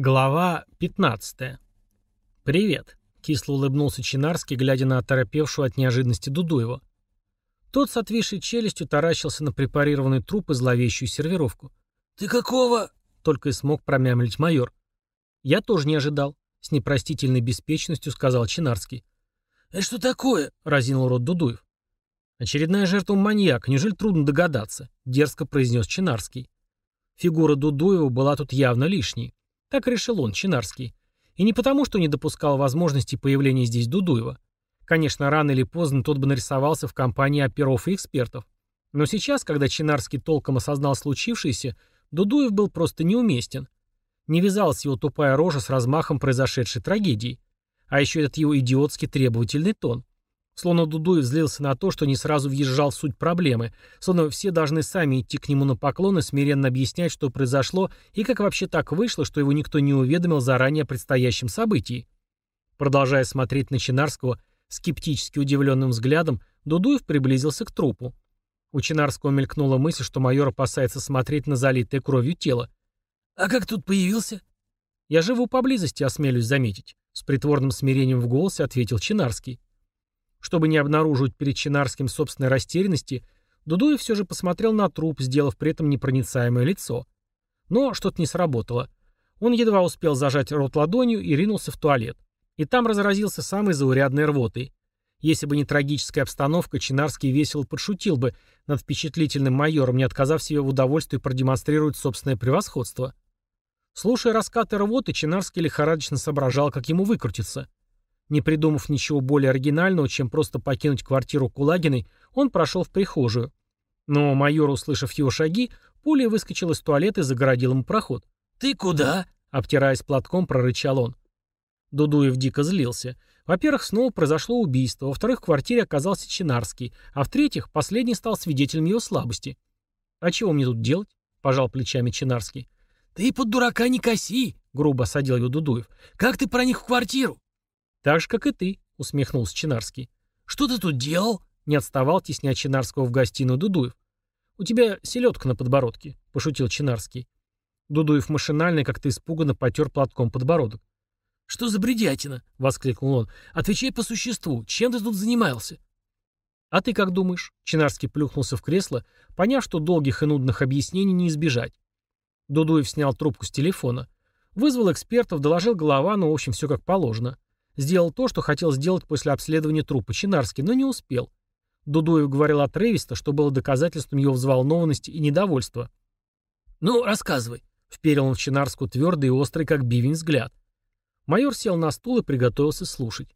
Глава 15. «Привет», — кисло улыбнулся Чинарский, глядя на оторопевшую от неожиданности Дудуева. Тот с отвисшей челюстью таращился на препарированный труп и зловещую сервировку. «Ты какого?» — только и смог промямлить майор. «Я тоже не ожидал», — с непростительной беспечностью сказал Чинарский. «Это что такое?» — разинул рот Дудуев. «Очередная жертва маньяка, неужели трудно догадаться?» — дерзко произнес Чинарский. Фигура Дудуева была тут явно лишней. Так решил он, Чинарский. И не потому, что не допускал возможности появления здесь Дудуева. Конечно, рано или поздно тот бы нарисовался в компании оперов и экспертов. Но сейчас, когда Чинарский толком осознал случившееся, Дудуев был просто неуместен. Не вязалась его тупая рожа с размахом произошедшей трагедии. А еще этот его идиотский требовательный тон. Словно Дудуев злился на то, что не сразу въезжал в суть проблемы, словно все должны сами идти к нему на поклон и смиренно объяснять, что произошло и как вообще так вышло, что его никто не уведомил заранее о предстоящем событии. Продолжая смотреть на Чинарского скептически удивленным взглядом, Дудуев приблизился к трупу. У Чинарского мелькнула мысль, что майор опасается смотреть на залитое кровью тело. «А как тут появился?» «Я живу поблизости, осмелюсь заметить», — с притворным смирением в голосе ответил Чинарский. Чтобы не обнаруживать перед Чинарским собственной растерянности, Дудуев все же посмотрел на труп, сделав при этом непроницаемое лицо. Но что-то не сработало. Он едва успел зажать рот ладонью и ринулся в туалет. И там разразился самой заурядной рвотой. Если бы не трагическая обстановка, Чинарский весело подшутил бы над впечатлительным майором, не отказав себе в удовольствии продемонстрировать собственное превосходство. Слушая раскаты рвоты, Чинарский лихорадочно соображал, как ему выкрутиться. Не придумав ничего более оригинального, чем просто покинуть квартиру Кулагиной, он прошел в прихожую. Но майор, услышав его шаги, пулей выскочил из туалета и загородил ему проход. «Ты куда?» — обтираясь платком, прорычал он. Дудуев дико злился. Во-первых, снова произошло убийство, во-вторых, в квартире оказался Чинарский, а в-третьих, последний стал свидетелем его слабости. «А чего мне тут делать?» — пожал плечами Чинарский. «Ты под дурака не коси!» — грубо осадил его Дудуев. «Как ты проник в квартиру?» «Так же, как и ты», — усмехнулся Чинарский. «Что ты тут делал?» — не отставал, тесня Чинарского в гостиную Дудуев. «У тебя селедка на подбородке», — пошутил Чинарский. Дудуев машинально как-то испуганно потер платком подбородок. «Что за бредятина?» — воскликнул он. «Отвечай по существу. Чем ты тут занимался?» «А ты как думаешь?» Чинарский плюхнулся в кресло, поняв, что долгих и нудных объяснений не избежать. Дудуев снял трубку с телефона. Вызвал экспертов, доложил голова, но, в общем, все как положено. Сделал то, что хотел сделать после обследования трупа Чинарский, но не успел. Дудуев говорил отрывисто, что было доказательством его взволнованности и недовольства. «Ну, рассказывай», — вперил он в Чинарскую твердый и острый, как бивень, взгляд. Майор сел на стул и приготовился слушать.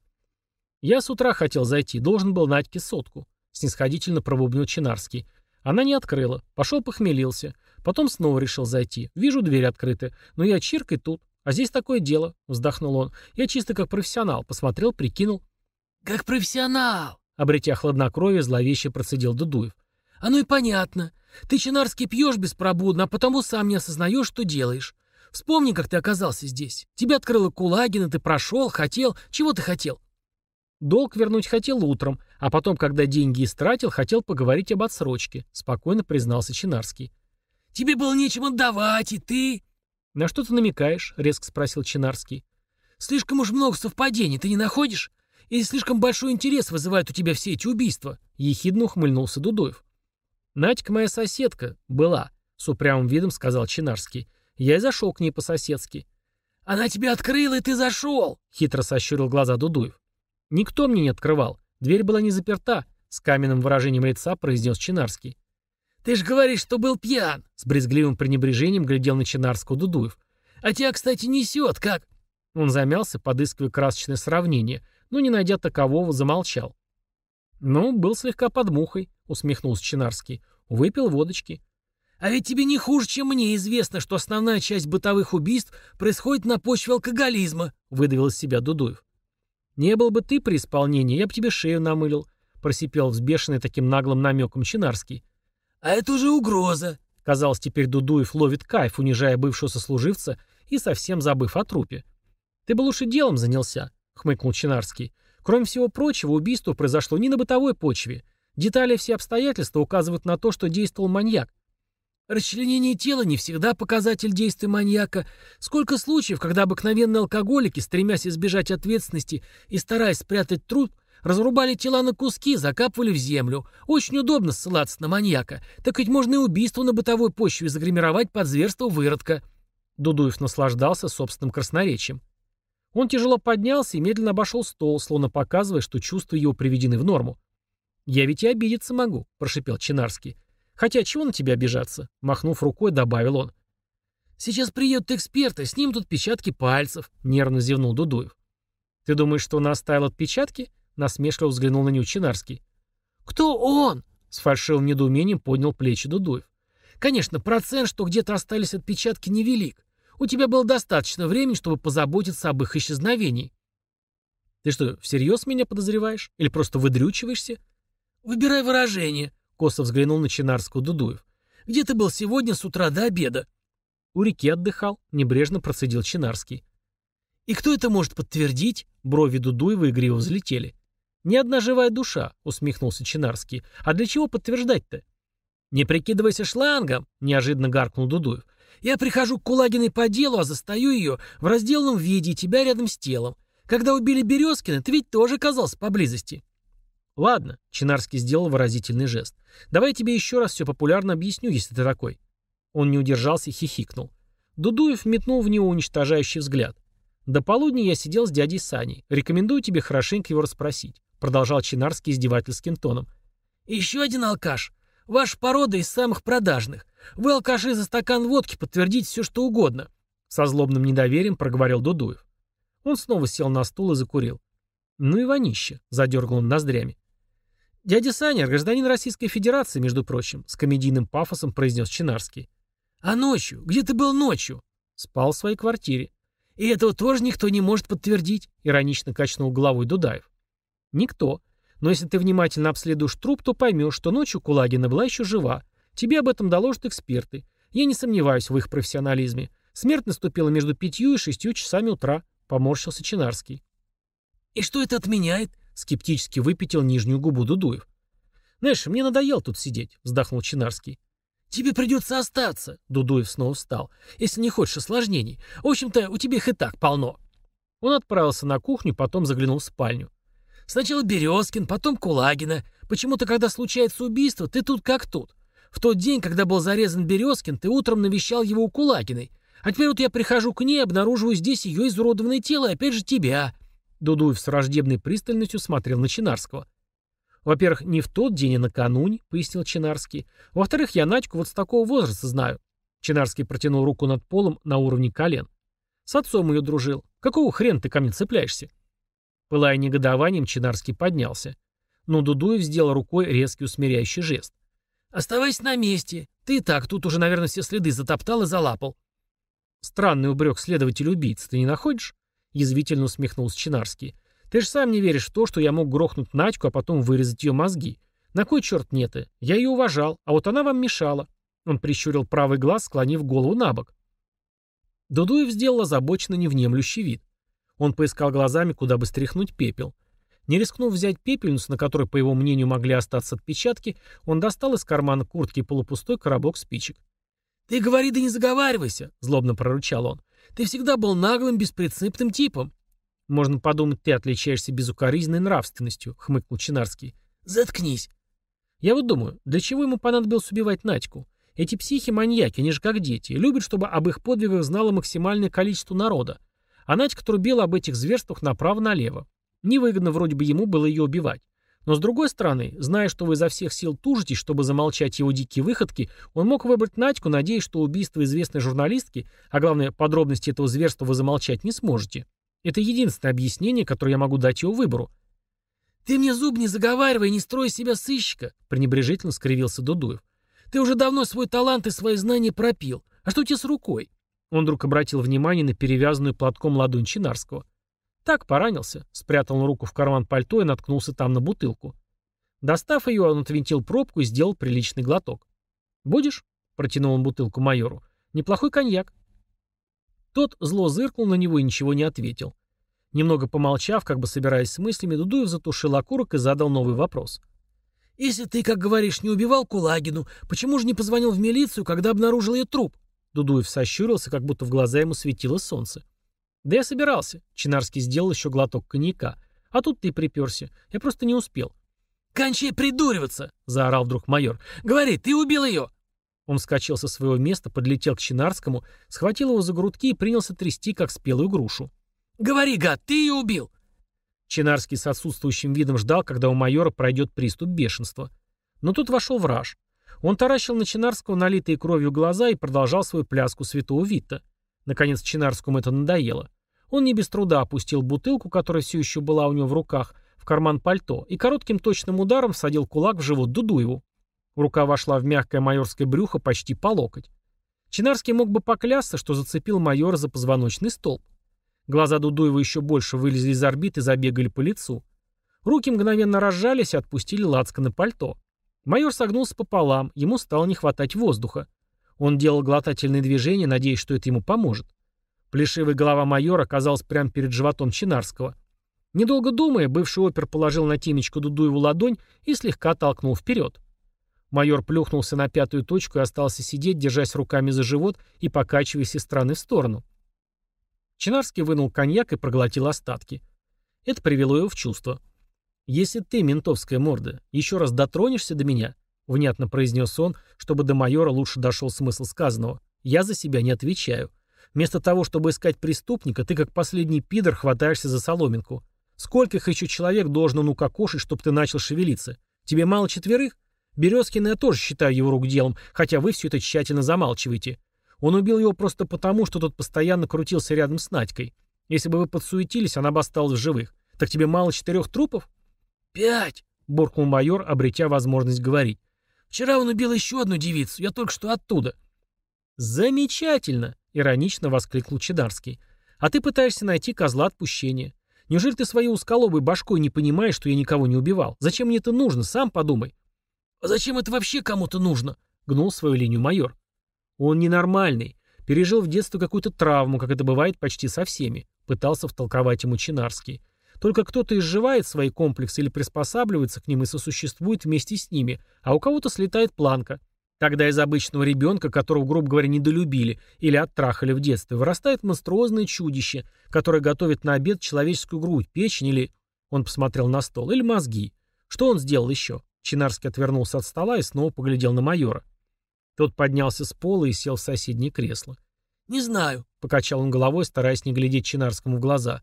«Я с утра хотел зайти, должен был Надьке сотку», — снисходительно пробубнил Чинарский. Она не открыла, пошел похмелился. Потом снова решил зайти. Вижу, дверь открыта, но я чиркой тут. «А здесь такое дело», — вздохнул он. «Я чисто как профессионал. Посмотрел, прикинул». «Как профессионал!» — обретя хладнокровие, зловеще процедил Дудуев. «А ну и понятно. Ты чинарский пьешь беспробудно, а потому сам не осознаешь, что делаешь. Вспомни, как ты оказался здесь. Тебя открыла Кулагина, ты прошел, хотел. Чего ты хотел?» «Долг вернуть хотел утром, а потом, когда деньги истратил, хотел поговорить об отсрочке», — спокойно признался Чинарский. «Тебе было нечем отдавать, и ты...» «На что ты намекаешь?» — резко спросил Чинарский. «Слишком уж много совпадений, ты не находишь? Или слишком большой интерес вызывают у тебя все эти убийства?» — ехидно ухмыльнулся Дудоев. «Надька моя соседка была», — с упрямым видом сказал Чинарский. «Я и зашел к ней по-соседски». «Она тебя открыла, и ты зашел!» — хитро сощурил глаза Дудуев. «Никто мне не открывал. Дверь была не заперта», — с каменным выражением лица произнес Чинарский. «Ты ж говоришь, что был пьян!» С брезгливым пренебрежением глядел на Чинарского Дудуев. «А тебя, кстати, несет, как?» Он замялся, подыскивая красочное сравнение, но, не найдя такового, замолчал. «Ну, был слегка под мухой», — усмехнулся Чинарский. «Выпил водочки». «А ведь тебе не хуже, чем мне известно, что основная часть бытовых убийств происходит на почве алкоголизма», — выдавил из себя Дудуев. «Не был бы ты при исполнении, я бы тебе шею намылил», — просипел взбешенный таким наглым намеком Чинарский. «А это уже угроза!» Казалось, теперь Дудуев ловит кайф, унижая бывшего сослуживца и совсем забыв о трупе. «Ты бы лучше делом занялся», — хмыкнул Чинарский. «Кроме всего прочего, убийство произошло не на бытовой почве. Детали и все обстоятельства указывают на то, что действовал маньяк». Расчленение тела не всегда показатель действия маньяка. Сколько случаев, когда обыкновенные алкоголики, стремясь избежать ответственности и стараясь спрятать труп, разрубали тела на куски, закапывали в землю. Очень удобно ссылаться на маньяка. Так ведь можно и убийство на бытовой почве загримировать под зверство выродка. Дудуев наслаждался собственным красноречием. Он тяжело поднялся и медленно обошел стол, словно показывая, что чувства его приведены в норму. «Я ведь и обидеться могу», — прошипел Чинарский. «Хотя чего на тебя обижаться?» — махнув рукой, добавил он. «Сейчас приедут эксперты, снимут отпечатки пальцев», — нервно зевнул Дудуев. «Ты думаешь, что он оставил отпечатки?» — насмешливо взглянул на него Чинарский. «Кто он?» — с фальшивым недоумением поднял плечи Дудуев. «Конечно, процент, что где-то остались отпечатки, невелик. У тебя было достаточно времени, чтобы позаботиться об их исчезновении». «Ты что, всерьез меня подозреваешь? Или просто выдрючиваешься?» «Выбирай выражение», — косо взглянул на Чинарского Дудуев. «Где ты был сегодня с утра до обеда?» «У реки отдыхал», — небрежно процедил Чинарский. «И кто это может подтвердить?» Брови Дудуева игриво взлетели. «Ни одна живая душа», — усмехнулся Чинарский. «А для чего подтверждать-то?» «Не прикидывайся шлангом», — неожиданно гаркнул Дудуев. «Я прихожу к Кулагиной по делу, а застаю ее в разделанном виде и тебя рядом с телом. Когда убили Березкина, ты ведь тоже оказался поблизости». «Ладно», — Чинарский сделал выразительный жест. «Давай я тебе еще раз все популярно объясню, если ты такой». Он не удержался и хихикнул. Дудуев метнул в него уничтожающий взгляд. «До полудня я сидел с дядей Саней. Рекомендую тебе хорошенько его расспросить», — продолжал Чинарский издевательским тоном. «Еще один алкаш. Ваша порода из самых продажных. Вы, алкаши, за стакан водки подтвердите все, что угодно», — со злобным недоверием проговорил Дудуев. Он снова сел на стул и закурил. «Ну и вонище», — задергал он ноздрями. «Дядя Саня, гражданин Российской Федерации, между прочим», с комедийным пафосом произнес Чинарский. «А ночью? Где ты был ночью?» «Спал в своей квартире». «И этого тоже никто не может подтвердить», иронично качнул головой Дудаев. «Никто. Но если ты внимательно обследуешь труп, то поймешь, что ночью Кулагина была еще жива. Тебе об этом доложат эксперты. Я не сомневаюсь в их профессионализме. Смерть наступила между пятью и шестью часами утра», поморщился Чинарский. «И что это отменяет?» Скептически выпятил нижнюю губу Дудуев. «Знаешь, мне надоело тут сидеть», — вздохнул Чинарский. «Тебе придется остаться», — Дудуев снова встал, «если не хочешь осложнений. В общем-то, у тебя их и так полно». Он отправился на кухню, потом заглянул в спальню. «Сначала Березкин, потом Кулагина. Почему-то, когда случается убийство, ты тут как тут. В тот день, когда был зарезан Березкин, ты утром навещал его у Кулагиной. А теперь вот я прихожу к ней, обнаруживаю здесь ее изуродованное тело и опять же тебя. Дудуев с враждебной пристальностью смотрел на Чинарского. «Во-первых, не в тот день, а накануне», — пояснил Чинарский. «Во-вторых, я Надьку вот с такого возраста знаю». Чинарский протянул руку над полом на уровне колен. «С отцом ее дружил. Какого хрена ты ко мне цепляешься?» Пылая негодованием, Чинарский поднялся. Но Дудуев сделал рукой резкий усмиряющий жест. «Оставайся на месте. Ты и так тут уже, наверное, все следы затоптал и залапал». Странный убрег следователь убийц, ты не находишь? Язвительно усмехнулся Чинарский. «Ты же сам не веришь в то, что я мог грохнуть Надьку, а потом вырезать ее мозги. На кой черт нет -то? Я ее уважал, а вот она вам мешала». Он прищурил правый глаз, склонив голову на бок. Дудуев сделал озабоченно невнемлющий вид. Он поискал глазами, куда бы стряхнуть пепел. Не рискнув взять пепельницу, на которой, по его мнению, могли остаться отпечатки, он достал из кармана куртки полупустой коробок спичек. «Ты говори да не заговаривайся», — злобно прорычал он. Ты всегда был наглым, беспринципным типом. Можно подумать, ты отличаешься безукоризненной нравственностью, хмыкнул Чинарский. Заткнись. Я вот думаю, для чего ему понадобилось убивать Надьку? Эти психи-маньяки, они же как дети, любят, чтобы об их подвигах знало максимальное количество народа. А Надька трубила об этих зверствах направо-налево. Невыгодно вроде бы ему было ее убивать. Но с другой стороны, зная, что вы изо всех сил тужитесь, чтобы замолчать его дикие выходки, он мог выбрать Надьку, надеясь, что убийство известной журналистки, а главное, подробности этого зверства вы замолчать не сможете. Это единственное объяснение, которое я могу дать его выбору. «Ты мне зуб не заговаривай, не строй себя сыщика», — пренебрежительно скривился Дудуев. «Ты уже давно свой талант и свои знания пропил. А что у тебя с рукой?» Он вдруг обратил внимание на перевязанную платком ладонь Чинарского. Так поранился. Спрятал руку в карман пальто и наткнулся там на бутылку. Достав ее, он отвинтил пробку и сделал приличный глоток. «Будешь?» — протянул он бутылку майору. «Неплохой коньяк». Тот зло зыркнул на него и ничего не ответил. Немного помолчав, как бы собираясь с мыслями, Дудуев затушил окурок и задал новый вопрос. «Если ты, как говоришь, не убивал Кулагину, почему же не позвонил в милицию, когда обнаружил ее труп?» Дудуев сощурился, как будто в глаза ему светило солнце. «Да я собирался». Чинарский сделал еще глоток коньяка. «А тут ты приперся. Я просто не успел». «Кончай придуриваться!» — заорал вдруг майор. «Говори, ты убил ее!» Он вскочил со своего места, подлетел к Чинарскому, схватил его за грудки и принялся трясти, как спелую грушу. «Говори, гад, ты ее убил!» Чинарский с отсутствующим видом ждал, когда у майора пройдет приступ бешенства. Но тут вошел враж. Он таращил на Чинарского налитые кровью глаза и продолжал свою пляску святого Витта. Наконец Чинарскому это надоело. Он не без труда опустил бутылку, которая все еще была у него в руках, в карман пальто и коротким точным ударом всадил кулак в живот Дудуеву. Рука вошла в мягкое майорское брюхо почти по локоть. Чинарский мог бы поклясться, что зацепил майора за позвоночный столб. Глаза Дудуева еще больше вылезли из орбит и забегали по лицу. Руки мгновенно разжались и отпустили лацко на пальто. Майор согнулся пополам, ему стало не хватать воздуха. Он делал глотательные движения, надеясь, что это ему поможет. Плешивая голова майора оказалась прямо перед животом Чинарского. Недолго думая, бывший опер положил на темечку Дудуеву ладонь и слегка толкнул вперед. Майор плюхнулся на пятую точку и остался сидеть, держась руками за живот и покачиваясь из стороны в сторону. Чинарский вынул коньяк и проглотил остатки. Это привело его в чувство. «Если ты, ментовская морда, еще раз дотронешься до меня», — внятно произнес он, чтобы до майора лучше дошел смысл сказанного, — «я за себя не отвечаю. Вместо того, чтобы искать преступника, ты как последний пидор хватаешься за соломинку. Сколько их еще человек должно ну кокошить, чтобы ты начал шевелиться? Тебе мало четверых? Березкина я тоже считаю его рук делом, хотя вы все это тщательно замалчиваете. Он убил его просто потому, что тот постоянно крутился рядом с Надькой. Если бы вы подсуетились, она бы осталась в живых. Так тебе мало четырех трупов? Пять, буркнул майор, обретя возможность говорить. Вчера он убил еще одну девицу, я только что оттуда. Замечательно, иронично воскликнул Чедарский. А ты пытаешься найти козла отпущения. Неужели ты своей узколобой башкой не понимаешь, что я никого не убивал? Зачем мне это нужно? Сам подумай. А зачем это вообще кому-то нужно? Гнул свою линию майор. Он ненормальный. Пережил в детстве какую-то травму, как это бывает почти со всеми. Пытался втолковать ему Чинарский. Только кто-то изживает свои комплексы или приспосабливается к ним и сосуществует вместе с ними, а у кого-то слетает планка. Тогда из обычного ребенка, которого, грубо говоря, недолюбили или оттрахали в детстве, вырастает монструозное чудище, которое готовит на обед человеческую грудь, печень или... Он посмотрел на стол. Или мозги. Что он сделал еще? Чинарский отвернулся от стола и снова поглядел на майора. Тот поднялся с пола и сел в соседнее кресло. «Не знаю», — покачал он головой, стараясь не глядеть Чинарскому в глаза.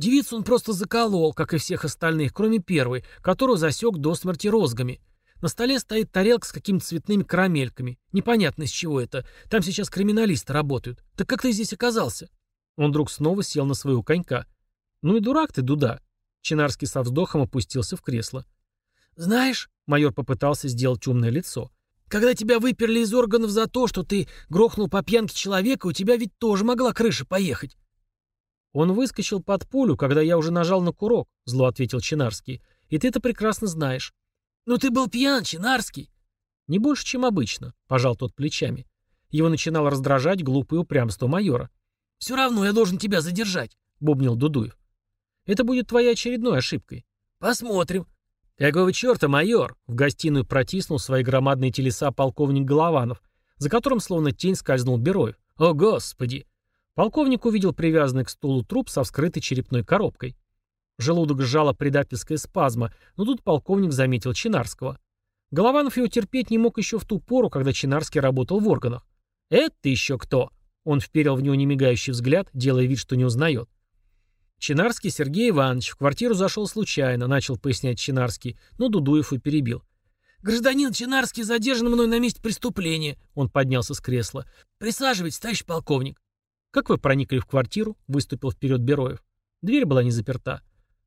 «Девицу он просто заколол, как и всех остальных, кроме первой, которую засек до смерти розгами. На столе стоит тарелка с какими-то цветными карамельками. Непонятно, из чего это. Там сейчас криминалисты работают. Так как ты здесь оказался?» Он вдруг снова сел на своего конька. «Ну и дурак ты, дуда!» Чинарский со вздохом опустился в кресло. «Знаешь...» — майор попытался сделать умное лицо. Когда тебя выперли из органов за то, что ты грохнул по пьянке человека, у тебя ведь тоже могла крыша поехать. Он выскочил под пулю, когда я уже нажал на курок, зло ответил Чинарский. И ты это прекрасно знаешь. Но ты был пьян, Чинарский. Не больше, чем обычно, пожал тот плечами. Его начинало раздражать глупое упрямство майора. «Все равно я должен тебя задержать», — бубнил Дудуев. «Это будет твоей очередной ошибкой». «Посмотрим», «Какого черта, майор?» — в гостиную протиснул свои громадные телеса полковник Голованов, за которым словно тень скользнул Бероев. «О, Господи!» Полковник увидел привязанный к стулу труп со вскрытой черепной коробкой. Желудок сжала предательская спазма, но тут полковник заметил Чинарского. Голованов его терпеть не мог еще в ту пору, когда Чинарский работал в органах. «Это еще кто?» Он вперил в него немигающий взгляд, делая вид, что не узнает. Чинарский Сергей Иванович в квартиру зашел случайно, начал пояснять Чинарский, но Дудуев и перебил. «Гражданин Чинарский задержан мной на месте преступления», — он поднялся с кресла. «Присаживайтесь, товарищ полковник». «Как вы проникли в квартиру?» — выступил вперед Бероев. Дверь была не заперта.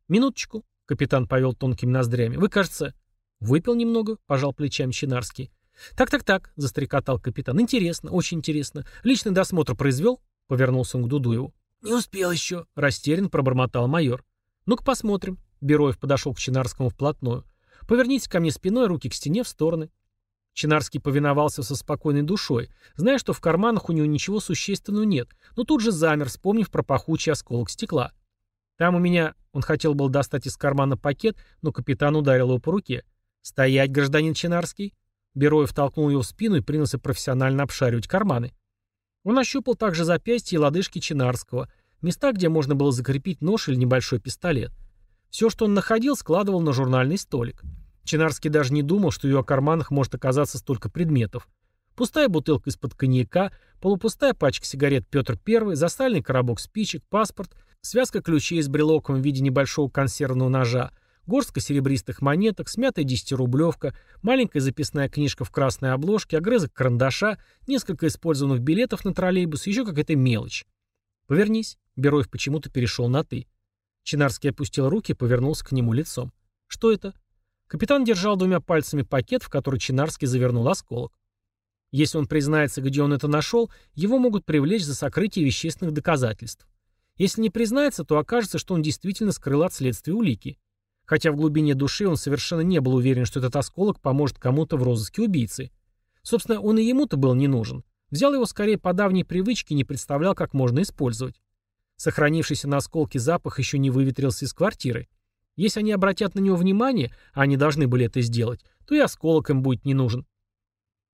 «Минуточку», — капитан повел тонкими ноздрями. «Вы, кажется...» «Выпил немного», — пожал плечами Чинарский. «Так-так-так», — застрекотал капитан. «Интересно, очень интересно. Личный досмотр произвел?» — повернулся он к Дудуеву. «Не успел еще», — растерян пробормотал майор. «Ну-ка посмотрим». Бероев подошел к Чинарскому вплотную. «Поверните ко мне спиной, руки к стене в стороны». Чинарский повиновался со спокойной душой, зная, что в карманах у него ничего существенного нет, но тут же замер, вспомнив про пахучий осколок стекла. «Там у меня...» Он хотел был достать из кармана пакет, но капитан ударил его по руке. «Стоять, гражданин Чинарский!» Бероев толкнул его в спину и принялся профессионально обшаривать карманы. Он ощупал также запястья и лодыжки Чинарского, места, где можно было закрепить нож или небольшой пистолет. Все, что он находил, складывал на журнальный столик. Чинарский даже не думал, что в его карманах может оказаться столько предметов. Пустая бутылка из-под коньяка, полупустая пачка сигарет Петр I, засальный коробок спичек, паспорт, связка ключей с брелоком в виде небольшого консервного ножа, горстка серебристых монеток, смятая десятирублевка, маленькая записная книжка в красной обложке, огрызок карандаша, несколько использованных билетов на троллейбус, еще какая-то мелочь. «Повернись». Бероев почему-то перешел на «ты». Чинарский опустил руки и повернулся к нему лицом. «Что это?» Капитан держал двумя пальцами пакет, в который Чинарский завернул осколок. Если он признается, где он это нашел, его могут привлечь за сокрытие вещественных доказательств. Если не признается, то окажется, что он действительно скрыл от следствия улики. Хотя в глубине души он совершенно не был уверен, что этот осколок поможет кому-то в розыске убийцы. Собственно, он и ему-то был не нужен. Взял его скорее по давней привычке и не представлял, как можно использовать. Сохранившийся на осколке запах еще не выветрился из квартиры. Если они обратят на него внимание, а они должны были это сделать, то и осколок им будет не нужен.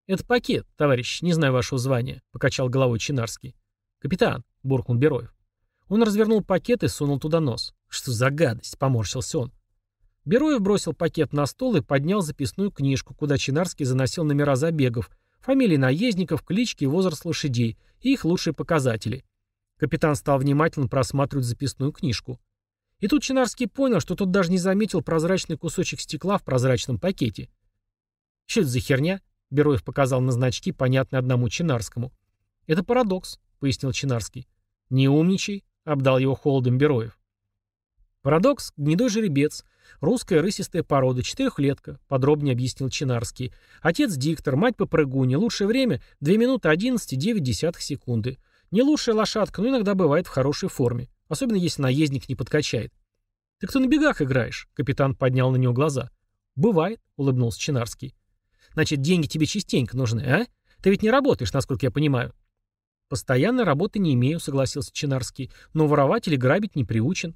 «Это пакет, товарищ, не знаю вашего звания», — покачал головой Чинарский. «Капитан», — буркнул Бероев. Он развернул пакет и сунул туда нос. «Что за гадость?» — поморщился он. Бероев бросил пакет на стол и поднял записную книжку, куда Чинарский заносил номера забегов, фамилии наездников, клички и возраст лошадей и их лучшие показатели. Капитан стал внимательно просматривать записную книжку. И тут Чинарский понял, что тот даже не заметил прозрачный кусочек стекла в прозрачном пакете. «Что это за херня?» — Бероев показал на значки, понятные одному Чинарскому. «Это парадокс», — пояснил Чинарский. «Не умничай», — обдал его холодом Бероев. Парадокс — гнедой жеребец — Русская рысистая порода, четырехлетка, подробнее объяснил Чинарский. Отец диктор, мать попрыгунья. Лучшее время 2 минуты 11,9 секунды. Не лучшая лошадка, но иногда бывает в хорошей форме. Особенно если наездник не подкачает. «Ты кто на бегах играешь?» Капитан поднял на него глаза. «Бывает», — улыбнулся Чинарский. «Значит, деньги тебе частенько нужны, а? Ты ведь не работаешь, насколько я понимаю». «Постоянной работы не имею», — согласился Чинарский. «Но воровать или грабить не приучен».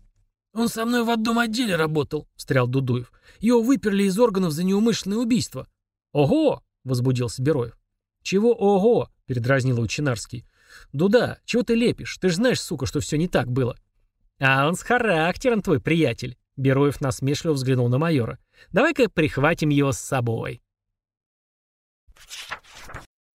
«Он со мной в одном отделе работал», — встрял Дудуев. «Его выперли из органов за неумышленное убийство». «Ого!» — возбудился Бероев. «Чего ого?» — передразнил Учинарский. «Дуда, чего ты лепишь? Ты же знаешь, сука, что все не так было». «А он с характером твой приятель», — Бероев насмешливо взглянул на майора. «Давай-ка прихватим его с собой».